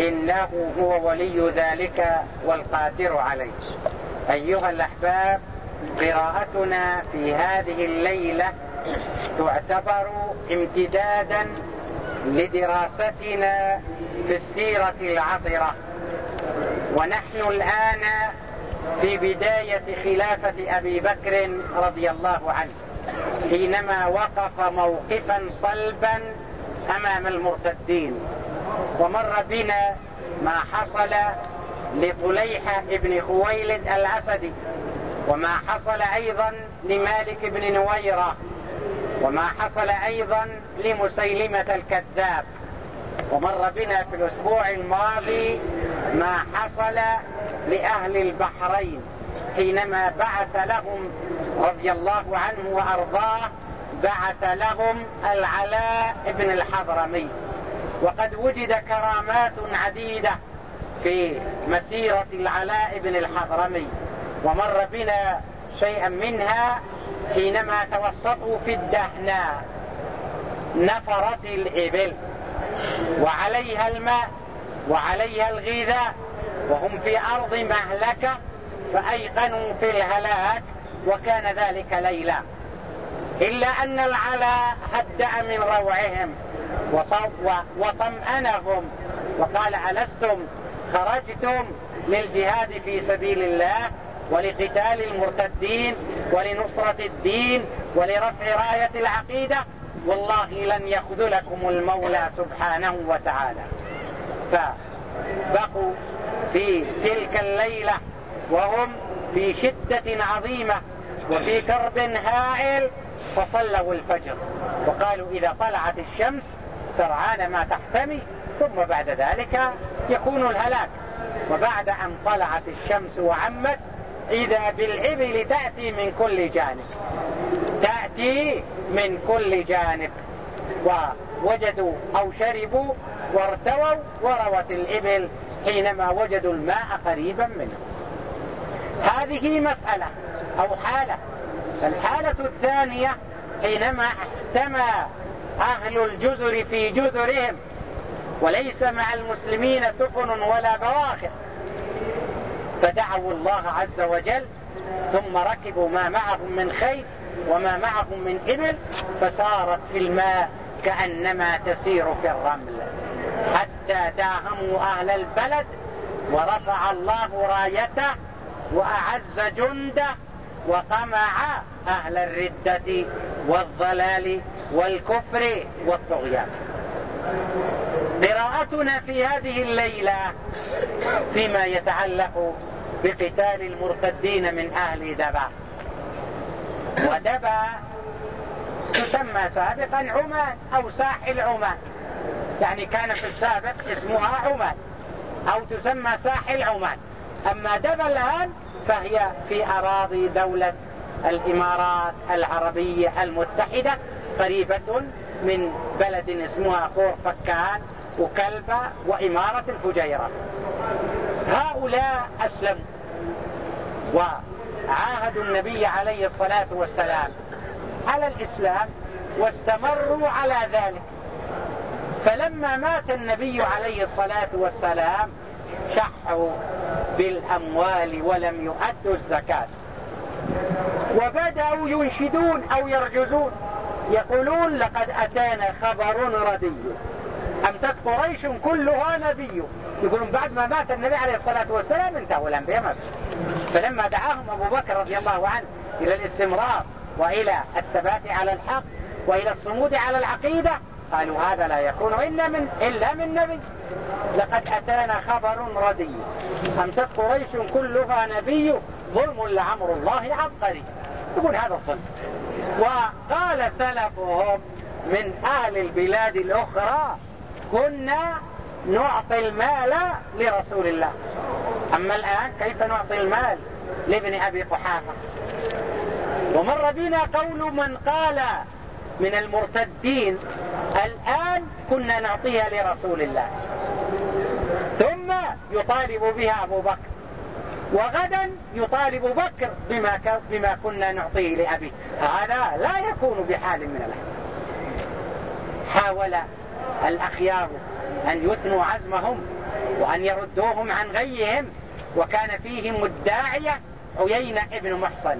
إنه هو ولي ذلك والقادر عليه. أيها الأحباب قراءتنا في هذه الليلة تعتبر امتدادا لدراستنا في السيرة العطرة. ونحن الآن في بداية خلافة أبي بكر رضي الله عنه حينما وقف موقفا صلبا أمام المرتدين. ومر بنا ما حصل لطليحة ابن خويلد الأسدي وما حصل أيضا لمالك بن نويرة وما حصل أيضا لمسيلمة الكذاب. ومر بنا في الأسبوع الماضي ما حصل لأهل البحرين حينما بعث لهم رضي الله عنه وأرضاه بعث لهم العلاء بن الحضرمي. وقد وجد كرامات عديدة في مسيرة العلاء بن الحضرمي ومر بنا شيئا منها حينما توسطوا في الدهناء نفرت الإبل وعليها الماء وعليها الغذاء وهم في أرض مهلكة فأيقنوا في الهلاك وكان ذلك ليلا. إلا أن العلاء هدأ من روعهم. وطمأنهم. وقال ألستم خرجتم للجهاد في سبيل الله ولقتال المرتدين ولنصرة الدين ولرفع راية العقيدة؟ والله لن يخذلكم المولى سبحانه وتعالى. فبقوا في تلك الليلة وهم في شدة عظيمة وفي كرب هائل فصلوا الفجر. وقالوا إذا طلعت الشمس سرعان ما تحتمي ثم بعد ذلك يكون الهلاك. وبعد أن طلعت الشمس وعمت إذا بالإبل تأتي من كل جانب. تأتي من كل جانب. ووجدوا أو شربوا وارتووا وروت الإبل حينما وجدوا الماء قريبا منه. هذه مسألة أو حالة. الحالة الثانية حينما احتمى أهل الجزر في جزرهم وليس مع المسلمين سفن ولا بواخر. فدعوا الله عز وجل ثم ركبوا ما معهم من خيل وما معهم من إبل فصارت في الماء كأنما تسير في الرمل. حتى داهموا أهل البلد ورفع الله رايته وأعز جنده وقمع أهل الردة والضلال والكفر والطغيان. قراءتنا في هذه الليلة فيما يتعلق بقتال المرتدين من أهل دبا. ودبا تسمى سابقا عمان أو ساحل عمان. يعني كان في السابق اسمها عمان أو تسمى ساحل عمان. أما دبا الآن فهي في أراضي دولة الإمارات العربية المتحدة قريبة من بلد اسمها خور فكان وكلبة وإمارة الفجيرة هؤلاء أسلموا وعاهدوا النبي عليه الصلاة والسلام على الإسلام واستمروا على ذلك. فلما مات النبي عليه الصلاة والسلام شحوا بالأموال ولم يؤدوا الزكاة. وبدأوا ينشدون أو يرجزون. يقولون لقد أتانا خبر ردي. أمست قريش كلها نبي. يقولون بعد ما مات النبي عليه الصلاة والسلام انتهوا الأنبياء مات فلما دعاهم أبو بكر رضي الله عنه إلى الاستمرار وإلى الثبات على الحق وإلى الصمود على العقيدة قالوا هذا لا يكون إلا من, إلا من نبي. لقد أتانا خبر ردي أمست قريش كلها نبي؟ ظلم لعمر الله عبقري. يقول هذا الظلم. وقال سلفهم من أهل البلاد الأخرى كنا نعطي المال لرسول الله. أما الآن كيف نعطي المال لابن أبي قحافة؟ ومر بنا قول من قال من المرتدين الآن كنا نعطيها لرسول الله. ثم يطالب بها أبو بكر. وغدا يطالب بكر بما, بما كنا نعطيه لأبيه. هذا لا يكون بحال من الحال حاول الأخيار أن يثنوا عزمهم وأن يردوهم عن غيهم وكان فيهم الداعية عيينة ابن محصن.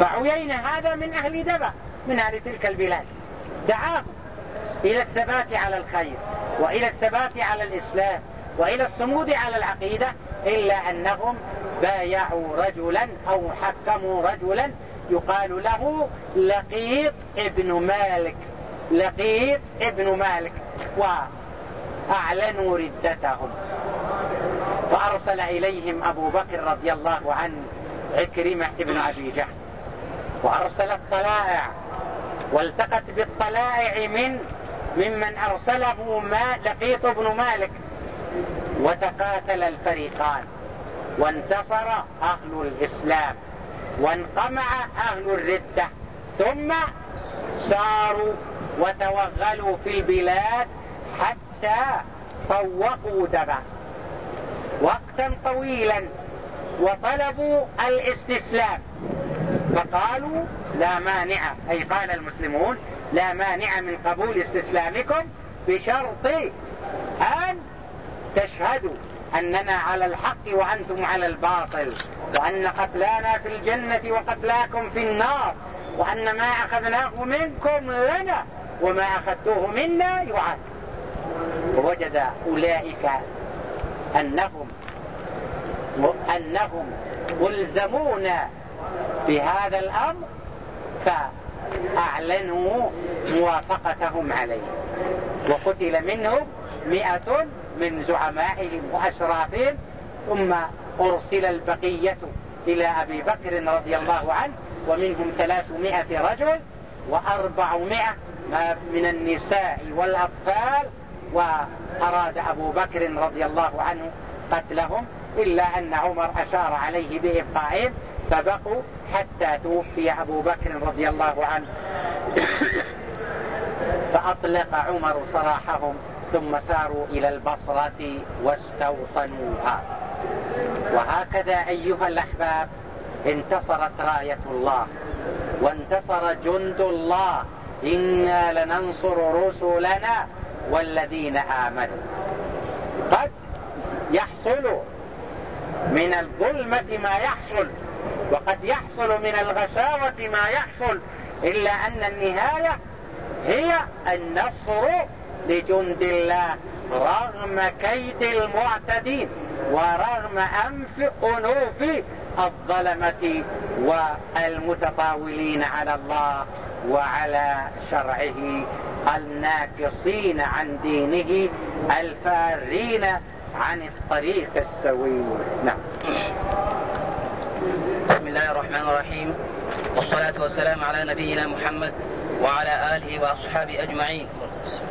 فعيينة هذا من أهل دبا من أهل تلك البلاد. دعاهم. إلى الثبات على الخير وإلى الثبات على الإسلام وإلى الصمود على العقيدة إلا أنهم بايعوا رجلا أو حكموا رجلا يقال له لقيط ابن مالك لقيط ابن مالك وأعلنوا ردتهم. فأرسل إليهم أبو بكر رضي الله عنه عكرمة ابن أبي جهل وأرسل الطلائع والتقت بالطلائع من ممن أرسله ما لقيط بن مالك وتقاتل الفريقان وانتصر أهل الإسلام وانقمع أهل الردة ثم ساروا وتوغلوا في البلاد حتى طوقوا دبا وقتا طويلا وطلبوا الاستسلام فقالوا لا مانع أي قال المسلمون لا مانع من قبول استسلامكم بشرط أن تشهدوا أننا على الحق وأنتم على الباطل وأن قتلانا في الجنة وقتلاكم في النار وأن ما أخذناه منكم لنا وما أخذتوه منا يعاد. ووجد أولئك أنهم أنهم ملزمون بهذا الأمر فأعلنوا موافقتهم عليه. وقتل منهم مئة من زعمائهم وأشرافهم ثم أرسل البقية إلى أبي بكر رضي الله عنه ومنهم ثلاثمائة رجل وأربعمائة من النساء والأطفال وأراد أبو بكر رضي الله عنه قتلهم إلا أن عمر أشار عليه بإبقائهم فبقوا حتى توفي أبو بكر رضي الله عنه. فأطلق عمر سراحهم ثم ساروا إلى البصرة واستوطنوها. وهكذا أيها الأحباب انتصرت راية الله. وانتصر جند الله. إنا لننصر رسلنا والذين آمنوا. قد يحصل من الظلمة ما يحصل. وقد يحصل من الغشاوة ما يحصل إلا أن النهاية هي النصر لجند الله رغم كيد المعتدين ورغم أنف أنوف الظلمة والمتطاولين على الله وعلى شرعه الناكصين عن دينه الفارين عن الطريق السوي. نعم. الله الرحمن الرحيم. والصلاة والسلام على نبينا محمد وعلى آله وأصحابه أجمعين.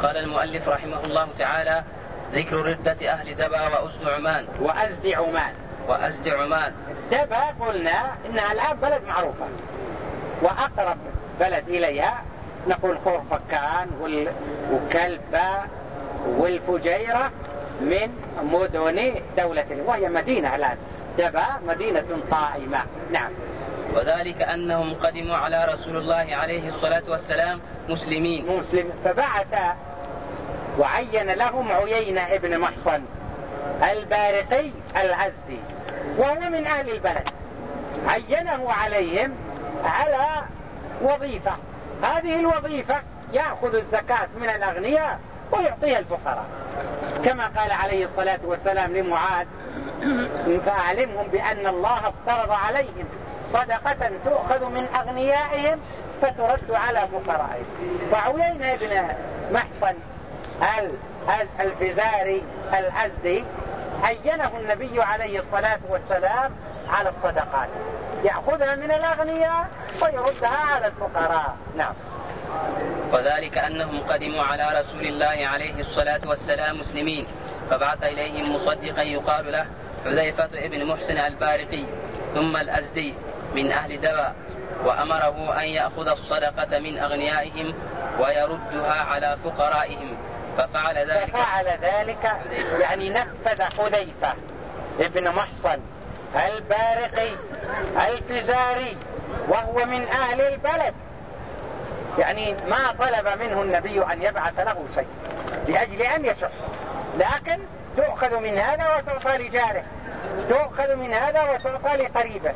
قال المؤلف رحمه الله تعالى ذكر ردة أهل دبا وأزد عمان. وأزد عمان. وأزد عمان. دبا قلنا إنها الآن بلد معروفة. وأقرب بلد إليها نقول خورفكان وكلبة والفجيرة من مدن دولة وهي مدينة الآن. دبا مدينة طائمة نعم. وذلك أنهم قدموا على رسول الله عليه الصلاة والسلام مسلمين. مسلم. فبعث وعين لهم عيينة ابن محصن البارقي العزدي وهو من أهل البلد. عينه عليهم على وظيفة. هذه الوظيفة يأخذ الزكاة من الأغنياء ويعطيها الفقراء. كما قال عليه الصلاة والسلام لمعاذ فأعلمهم بأن الله افترض عليهم صدقة تؤخذ من أغنيائهم فترد على فقرائهم. فعوينا ابن محصن الفزاري الأزدي عينه النبي عليه الصلاة والسلام على الصدقات. يأخذها من الأغنياء ويردها على الفقراء. نعم. وذلك أنهم قدموا على رسول الله عليه الصلاة والسلام مسلمين. فبعث إليهم مصدقا يقال له حذيفة ابن محسن البارقي ثم الأزدي من أهل دبا وأمره أن يأخذ الصدقة من أغنيائهم ويردها على فقرائهم ففعل ذلك. ففعل ذلك يعني نفذ حذيفة ابن محصن البارقي الفزاري وهو من أهل البلد. يعني ما طلب منه النبي أن يبعث له شيء لأجل أن يشح لكن تؤخذ من هذا وتعطى لجاره تؤخذ من هذا وتعطى لقريبه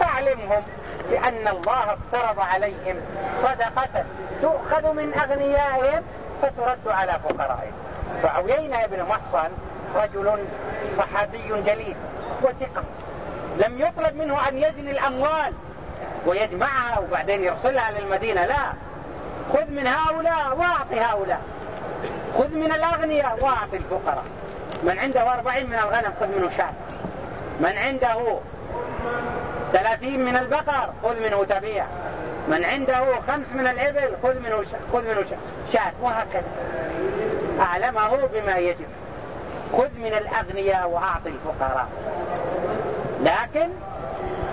فاعلمهم بأن الله افترض عليهم صدقة تؤخذ من أغنيائهم فترد على فقرائهم. فعيينا بن محصن رجل صحابي جليل وثقة. لم يطلب منه أن يجني الأموال ويجمعها وبعدين يرسلها للمدينة. لا. خذ من هؤلاء واعطي هؤلاء. خذ من الأغنياء واعطي الفقراء. من عنده أربعين من الغنم خذ منه شاة من عنده ثلاثين من البقر خذ منه تبيع. من عنده خمس من الإبل خذ منه خذ منه شاة وهكذا. أعلمه بما يجب. خذ من الأغنياء وأعطي الفقراء. لكن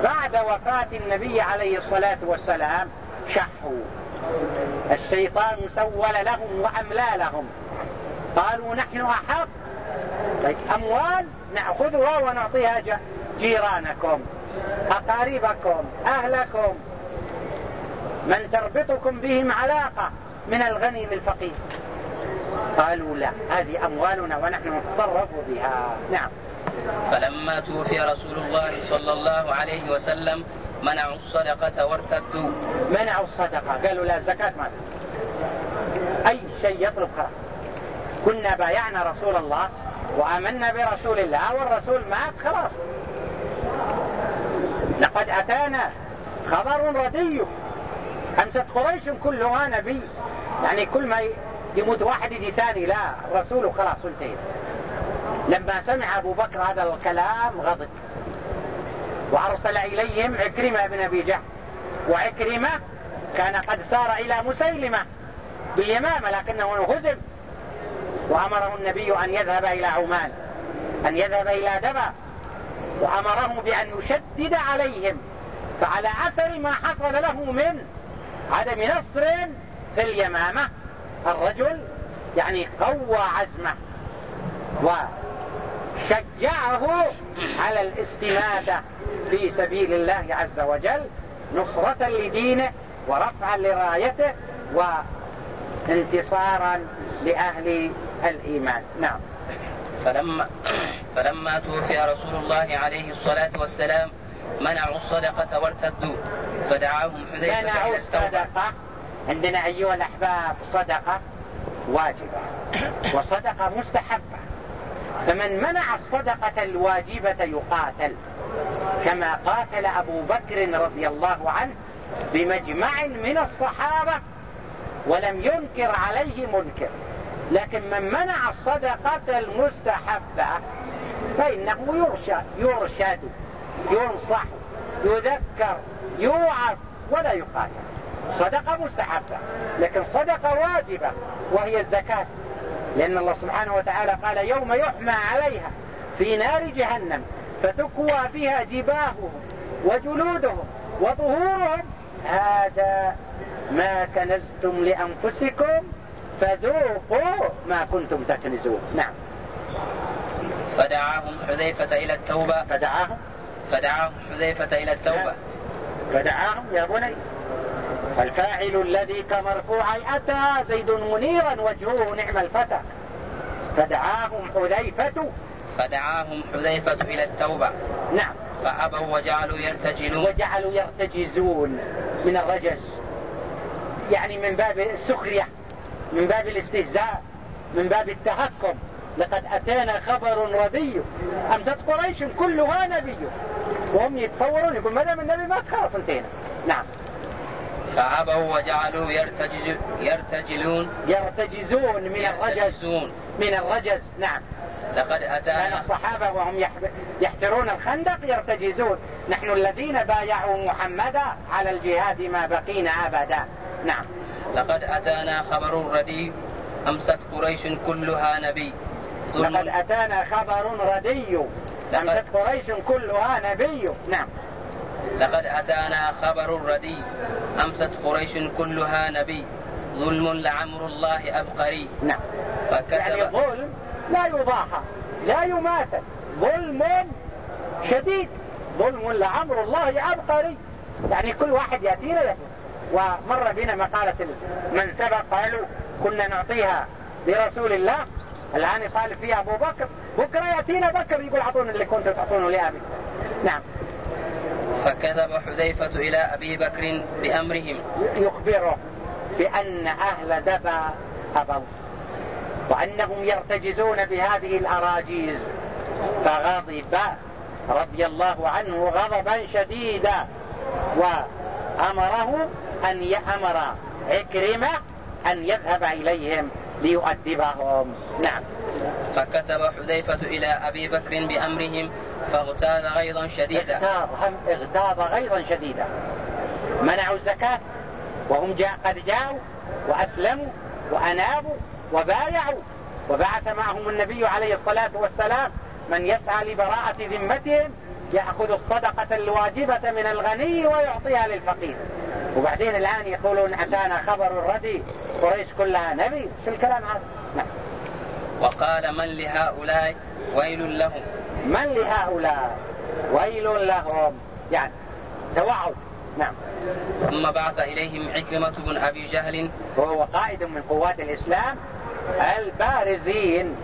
بعد وفاة النبي عليه الصلاة والسلام شحوا. الشيطان سول لهم وأملى لهم. قالوا نحن أحق طيب أموال نأخذها ونعطيها جيرانكم أقاربكم أهلكم. من تربطكم بهم علاقة من الغني للفقير قالوا لا هذه أموالنا ونحن نتصرف بها. نعم. فلما توفي رسول الله صلى الله عليه وسلم منعوا الصدقة وارتدوا. منعوا الصدقة. قالوا لا الزكاة ما أي شيء يطلب خلاص. كنا بايعنا رسول الله وآمنا برسول الله والرسول مات خلاص. لقد أتانا خبر ردي. خمسة قريش كلها نبي. يعني كل ما يموت واحد يجي ثاني لا رسول خلاص انتهي لما سمع أبو بكر هذا الكلام غضب. وأرسل إليهم عكرمة بن أبي جهل. وعكرمة كان قد سار إلى مسيلمة باليمامة لكنه هزم وأمره النبي أن يذهب إلى عمان أن يذهب إلى دبا وأمره بأن يشدد عليهم فعلى أثر ما حصل له من عدم نصر في اليمامة. الرجل يعني قوى عزمه وشجعه على الاستمادة في سبيل الله عز وجل نصرة لدينه ورفعا لرايته وانتصارا لأهل الإيمان. نعم. فلما فلما توفي رسول الله عليه الصلاة والسلام منعوا الصدقة وارتدوا فدعاهم حذيفة منعوا الصدقة. عندنا أيها الأحباب صدقة واجبة وصدقة مستحبة. فمن منع الصدقة الواجبة يقاتل كما قاتل أبو بكر رضي الله عنه بمجمع من الصحابة ولم ينكر عليه منكر. لكن من منع الصدقة المستحبة فإنه يرشد, يرشد ينصح يذكر يوعظ ولا يقاتل. صدقة مستحبة لكن صدقة واجبة وهي الزكاة. لأن الله سبحانه وتعالى قال يوم يحمى عليها في نار جهنم فتكوى فيها جباههم وجلودهم وظهورهم. هذا ما كنزتم لأنفسكم فذوقوا ما كنتم تكنزون. نعم. فدعاهم حذيفة إلى التوبة. فدعاهم. فدعاهم حذيفة إلى التوبة. نعم. فدعاهم يا بني. الفاعل الذي كمرفوع أتى زيد منيرا وجهه نعم الفتى. فدعاهم حذيفة. فدعاهم حذيفة إلى التوبة. نعم. فأبوا وجعلوا يرتجلون. وجعلوا يرتجزون من الرجز. يعني من باب السخرية. من باب الاستهزاء من باب التهكم. لقد أتانا خبر ردي أمسة قريش كلها نبي. وهم يتصورون يقول ماذا من النبي ما خلاص انتهينا. نعم. فعبوا وجعلوا يرتجز يرتجلون. يرتجزون من الرجز. من الرجز. نعم. لقد أتانا كان الصحابة وهم يحفرون الخندق يرتجزون. نحن الذين بايعوا محمدا على الجهاد ما بقينا أبدا. نعم. لقد أتانا خبر ردي أمست قريش كلها نبي. لقد أتانا خبر ردي أمست قريش كلها نبي. نعم. لقد أتانا خبر ردي أمست قريش كلها نبي. ظلم لعمر الله أبقري. نعم. فكتب يعني ظلم لا يضاحى لا يماثل ظلم شديد. ظلم لعمر الله أبقري. يعني كل واحد يأتينا يقول. ومر بنا مقالة من سبق قالوا كنا نعطيها لرسول الله. الآن قال فيها أبو بكر بكرة يأتينا بكر يقول أعطونا اللي كنتم تعطونه لأبي. نعم. فكذب حذيفة إلى أبي بكر بأمرهم. يخبره بأن أهل دبا أبوا وأنهم يرتجزون بهذه الأراجيز. فغضب رضي الله عنه غضبا شديدا وأمره أن يأمر عكرمة أن يذهب إليهم ليؤدبهم. نعم. فكتب حذيفة إلى أبي بكر بأمرهم فاغتاظ غيظا شديدا. اغتاظ غيظا شديدا. منعوا الزكاة وهم جاء قد جاءوا وأسلموا وأنابوا وبايعوا. وبعث معهم النبي عليه الصلاة والسلام من يسعى لبراءة ذمتهم يأخذ الصدقة الواجبة من الغني ويعطيها للفقير. وبعدين الآن يقولون أتانا خبر الردي قريش كلها نبي شو الكلام هذا. نعم. وقال من لهؤلاء ويل لهم؟ من لهؤلاء؟ ويل لهم. يعني توعوا. نعم. ثم بعث إليهم عكرمة بن أبي جهل. وهو قائد من قوات الإسلام البارزين.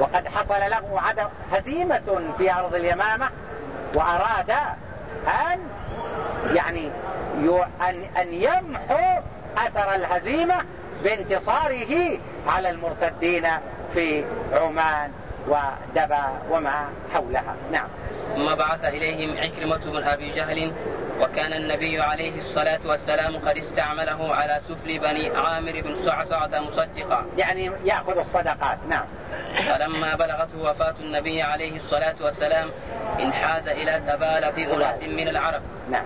وقد حصل له عدم هزيمة في أرض اليمامة وأراد أن يعني أن أن يمحو أثر الهزيمة بانتصاره على المرتدين في عمان ودبا وما حولها. نعم. ثم بعث إليهم عكرمة بن أبي جهل وكان النبي عليه الصلاة والسلام قد استعمله على سفل بني عامر بن صعصعة مصدقا. يعني يأخذ الصدقات. نعم. فلما بلغته وفاة النبي عليه الصلاة والسلام انحاز إلى تبال في أناس من العرب. نعم.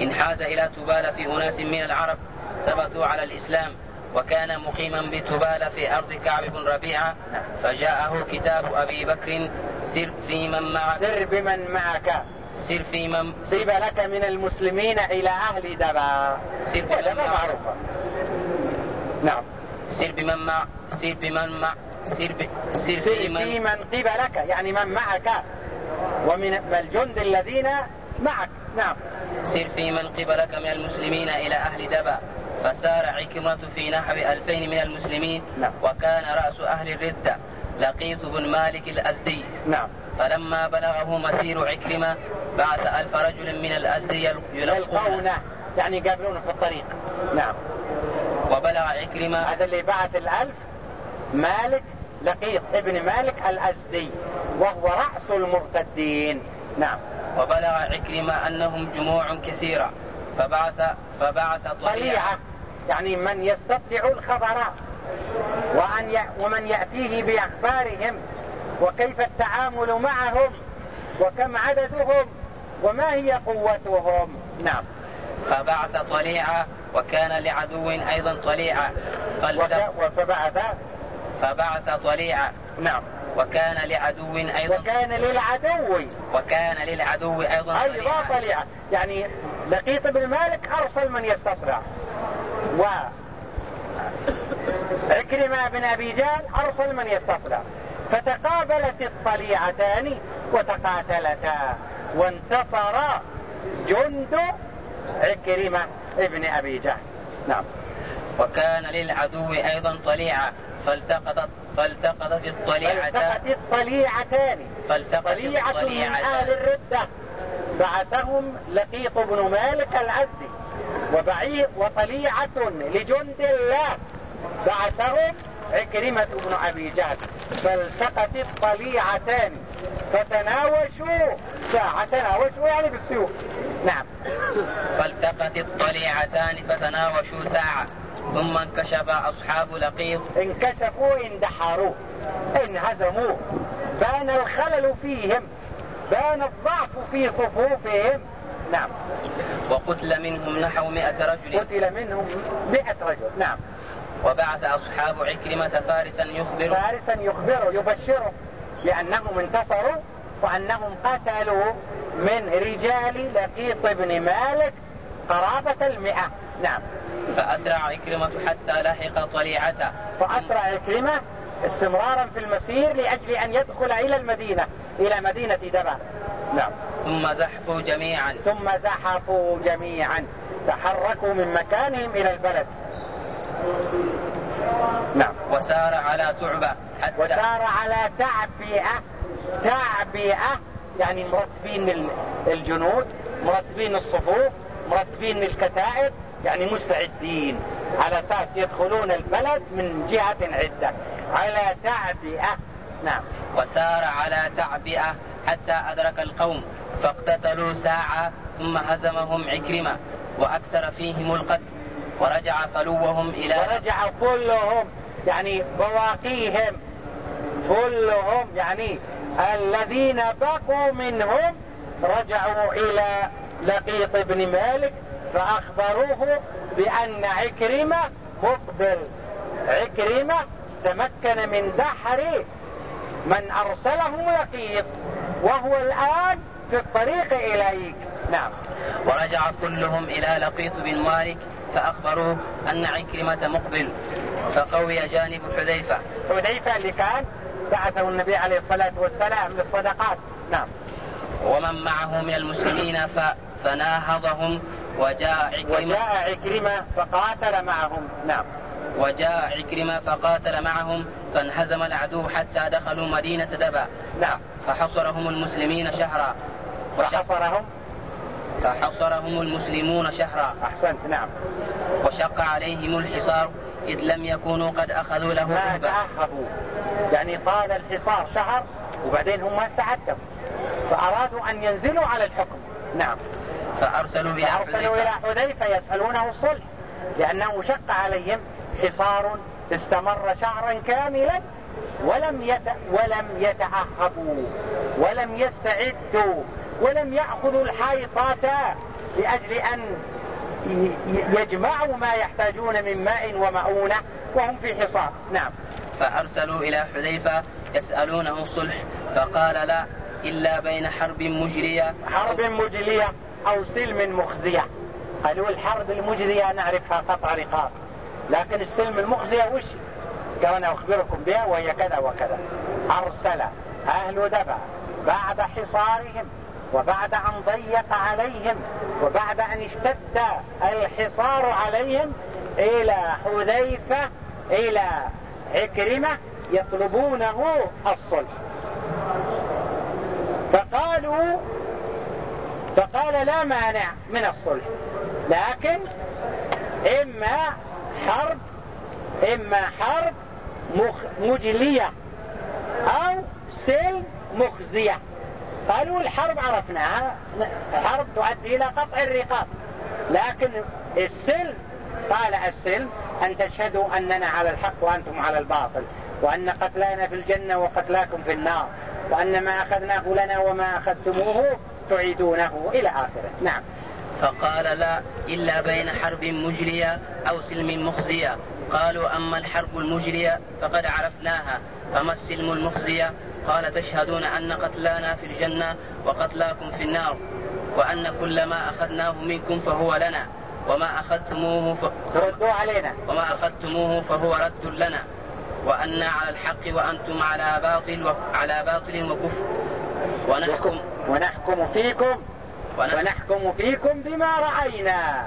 انحاز إلى تبال في أناس من العرب ثبتوا على الإسلام وكان مقيما بتبال في أرض كعب بن ربيعة. فجاءه كتاب أبي بكر سر في من معك. سر بمن معك. سر في من سر لك من المسلمين إلى أهل دبا. سر بمن معروفة نعم. سر بمن مع سر بمن مع سر, ب... سر, سر في من, في من قبلك يعني من معك. ومن الجند الذين معك. نعم. سر في من قبلك من المسلمين إلى أهل دبا. فسار عكرمة في نحو ألفين من المسلمين نعم. وكان رأس أهل الردة. لقيط بن مالك الأزدي. نعم. فلما بلغه مسير عكرمة بعث ألف رجل من الأزدي يلقونه. يعني يقابلونه في الطريق. نعم. وبلغ عكرمة هذا اللي بعث الألف مالك لقيط ابن مالك الأزدي. وهو رأس المرتدين. نعم. وبلغ عكرمة أنهم جموع كثيرة. فبعث فبعث طليعة يعني من يستطيع الخبر وأن ي... ومن يأتيه بأخبارهم وكيف التعامل معهم وكم عددهم وما هي قوتهم. نعم. فبعث طليعة وكان لعدو أيضا طليعة. فبعث فبعث طليعة. نعم. وكان لعدو أيضا. وكان للعدو. وكان للعدو أيضا أيضا طليعة يعني لقيط بن مالك أرسل من يستطرع. و عكرمة بن أبي جهل أرسل من يستطرع. فتقابلت الطليعتان وتقاتلتا. وانتصر جند عكرمة ابن أبي جهل. نعم. وكان للعدو أيضا طليعة فالتقطت فالتقطت الطليعتان. فالتقت الطليعتان. فالتقت طليعة من أهل الردة. بعثهم لقيط بن مالك العزي. وبعير وطليعة لجند الله. بعثهم عكرمة بن أبي جهل. فالتقت الطليعتان. فتناوشوا. ساعة تناوشوا يعني بالسيوف. نعم. فالتقت الطليعتان. فتناوشوا ساعة. ثم انكشف أصحاب لقيط. انكشفوا اندحروا انهزموا. بان الخلل فيهم. بان الضعف في صفوفهم. نعم. وقتل منهم نحو مئة رجل. قتل منهم مئة رجل. نعم. وبعث أصحاب عكرمة فارسا يخبر فارسا يخبره يبشره بأنهم انتصروا وأنهم قتلوا من رجال لقيط بن مالك قرابة المئة. نعم. فأسرع عكرمة حتى لحق طليعته. فأسرع عكرمة استمرارا في المسير لأجل أن يدخل إلى المدينة إلى مدينة دبا. نعم. ثم زحفوا جميعا. ثم زحفوا جميعا. تحركوا من مكانهم إلى البلد. نعم. وسار على تعبة حتى وسار على تعبئة تعبئة يعني مرتبين الجنود مرتبين الصفوف مرتبين الكتائب يعني مستعدين. على أساس يدخلون البلد من جهة عدة. على تعبئة. نعم. وسار على تعبئة حتى أدرك القوم فاقتتلوا ساعة ثم هزمهم عكرمة وأكثر فيهم القتل ورجع فلوهم إلى ورجع كلهم يعني بواقيهم. كلهم يعني الذين بقوا منهم رجعوا إلى لقيط بن مالك فأخبروه بأن عكرمة مقبل. عكرمة تمكن من دحر من أرسله لقيط وهو الآن في الطريق إليك. نعم. ورجع كلهم إلى لقيط بن مالك فأخبروه أن عكرمة مقبل فقوي جانب حذيفة. حذيفة اللي كان بعثه النبي عليه الصلاة والسلام للصدقات. نعم. ومن معه من المسلمين فناهضهم وجاء عكرمة وجاء عكرمة فقاتل معهم. نعم. وجاء عكرمة فقاتل معهم فانهزم العدو حتى دخلوا مدينة دبا. نعم. فحصرهم المسلمين شهرا. وحصرهم فحصرهم؟ المسلمون شهرا. أحسنت. نعم. وشق عليهم الحصار إذ لم يكونوا قد أخذوا له ما تأخذوا يعني طال الحصار شهر وبعدين هم ما استعدوا. فأرادوا أن ينزلوا على الحكم. نعم. فأرسلوا إلى فأرسلوا إلى حذيفة يسألونه الصلح لأنه شق عليهم حصار استمر شهرا كاملا ولم يت... ولم يتعهبوا ولم يستعدوا ولم يأخذوا الحائطات لأجل أن يجمعوا ما يحتاجون من ماء ومؤونة وهم في حصار. نعم. فأرسلوا إلى حذيفة يسألونه الصلح فقال لا إلا بين حرب مجرية. حرب مجرية. أو سلم مخزية. قالوا الحرب المجرية نعرفها قطع رقاب. لكن السلم المخزية وش؟ كان أخبركم بها وهي كذا وكذا. أرسل أهل دبا بعد حصارهم وبعد أن ضيق عليهم وبعد أن اشتد الحصار عليهم إلى حذيفة إلى عكرمة يطلبونه الصلح. فقالوا فقال لا مانع من الصلح. لكن إما حرب إما حرب مجلية أو سلم مخزية. قالوا الحرب عرفناها حرب تؤدي إلى قطع الرقاب. لكن السلم قال السلم أن تشهدوا أننا على الحق وأنتم على الباطل وأن قتلانا في الجنة وقتلاكم في النار وأن ما أخذناه لنا وما أخذتموه تعيدونه إلى آخره. نعم. فقال لا إلا بين حرب مجرية أو سلم مخزية. قالوا أما الحرب المجرية فقد عرفناها. فما السلم المخزية؟ قال تشهدون أن قتلانا في الجنة وقتلاكم في النار وأن كل ما أخذناه منكم فهو لنا وما أخذتموه ف... ردوا علينا. وما أخذتموه فهو رد لنا وأنا على الحق وأنتم على باطل وعلى باطل وكفر. ونحكم ونحكم فيكم ونحكم فيكم بما رأينا.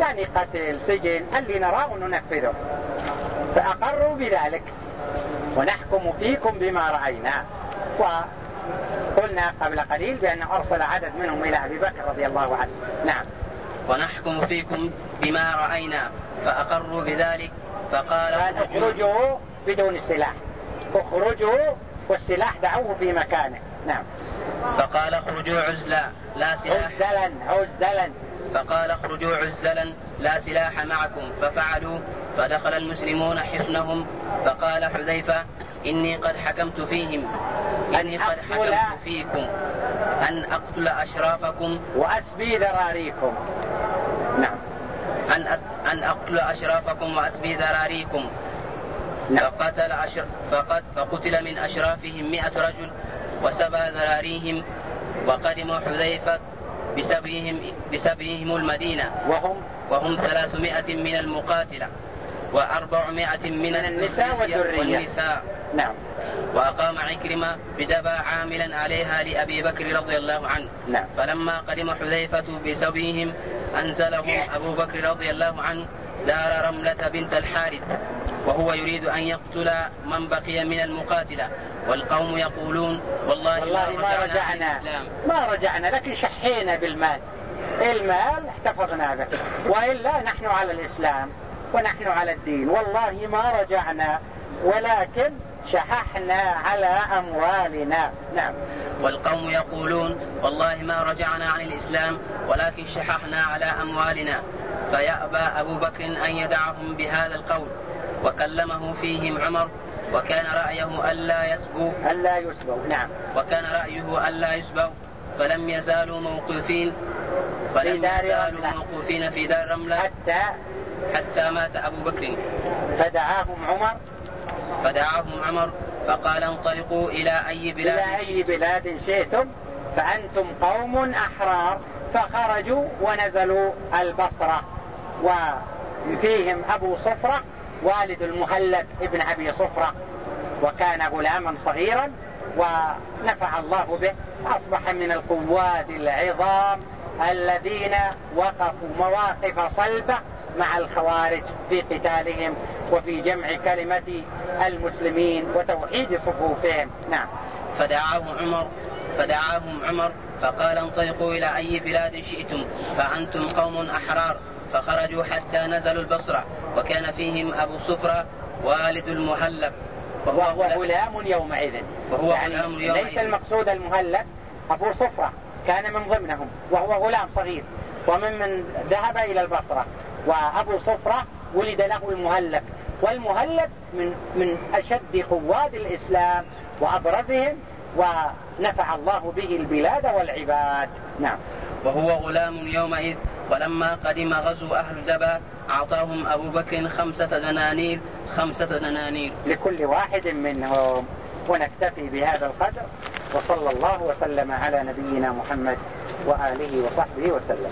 يعني قتل سجن اللي نراه ننفذه. فأقروا بذلك. ونحكم فيكم بما رأينا. وقلنا قبل قليل بأن أرسل عدد منهم إلى أبي بكر رضي الله عنه. نعم. ونحكم فيكم بما رأينا. فأقروا بذلك. فقال اخرجوا بدون سلاح. اخرجوا والسلاح دعوه في مكانه. نعم. فقال اخرجوا عزلا لا سلاح. عزلا عزلا. فقال اخرجوا عزلا لا سلاح معكم. ففعلوا فدخل المسلمون حصنهم. فقال حذيفة إني قد حكمت فيهم. إني قد حكمت فيكم. أن أقتل أشرافكم. وأسبي ذراريكم نعم. أن أن أقتل أشرافكم وأسبي ذراريكم نعم. فقتل أشر فقد فقتل من أشرافهم مئة رجل. وسبى ذراريهم وقدموا حذيفة بسبيهم بسبيهم المدينة. وهم؟ وهم ثلاثمائة من المقاتلة وأربعمائة من النساء والذرية. والنساء. نعم. وأقام عكرمة بدبا عاملا عليها لأبي بكر رضي الله عنه. نعم. فلما قدم حذيفة بسبيهم أنزله أبو بكر رضي الله عنه دار رملة بنت الحارث. وهو يريد أن يقتل من بقي من المقاتلة والقوم يقولون والله, والله ما رجعنا ما رجعنا لكن شحينا بالمال. المال احتفظنا به. وإلا نحن على الإسلام ونحن على الدين. والله ما رجعنا ولكن شححنا على أموالنا. نعم. والقوم يقولون والله ما رجعنا عن الإسلام ولكن شححنا على أموالنا. فيأبى أبو بكر أن يدعهم بهذا القول. وكلمه فيهم عمر وكان رأيه ألا يسبوا ألا يسبوا نعم. وكان رأيه ألا يسبوا فلم يزالوا موقوفين فلم يزالوا موقوفين في دار رملة. حتى حتى مات أبو بكر. فدعاهم عمر. فدعاهم عمر فقال انطلقوا إلى أي بلاد إلى أي بلاد شئتم؟ فأنتم قوم أحرار. فخرجوا ونزلوا البصرة وفيهم أبو صفرة والد المهلب ابن أبي صفرة وكان غلاما صغيرا ونفع الله به أصبح من القواد العظام الذين وقفوا مواقف صلبة مع الخوارج في قتالهم وفي جمع كلمة المسلمين وتوحيد صفوفهم. نعم. فدعاهم عمر فدعاهم عمر فقال انطلقوا إلى أي بلاد شئتم فأنتم قوم أحرار. فخرجوا حتى نزلوا البصرة وكان فيهم أبو صفرة والد المهلب. وهو غلام يومئذ. وهو يعني غلام يومئذ. ليس المقصود المهلب أبو صفرة كان من ضمنهم وهو غلام صغير. ومن من ذهب إلى البصرة وأبو صفرة ولد له المهلب. والمهلب من من أشد قواد الإسلام وأبرزهم ونفع الله به البلاد والعباد. نعم. وهو غلام يومئذ. ولما قدم غزو أهل دبا أعطاهم أبو بكر خمسة دنانير خمسة دنانير. لكل واحد منهم ونكتفي بهذا القدر وصلى الله وسلم على نبينا محمد وآله وصحبه وسلم.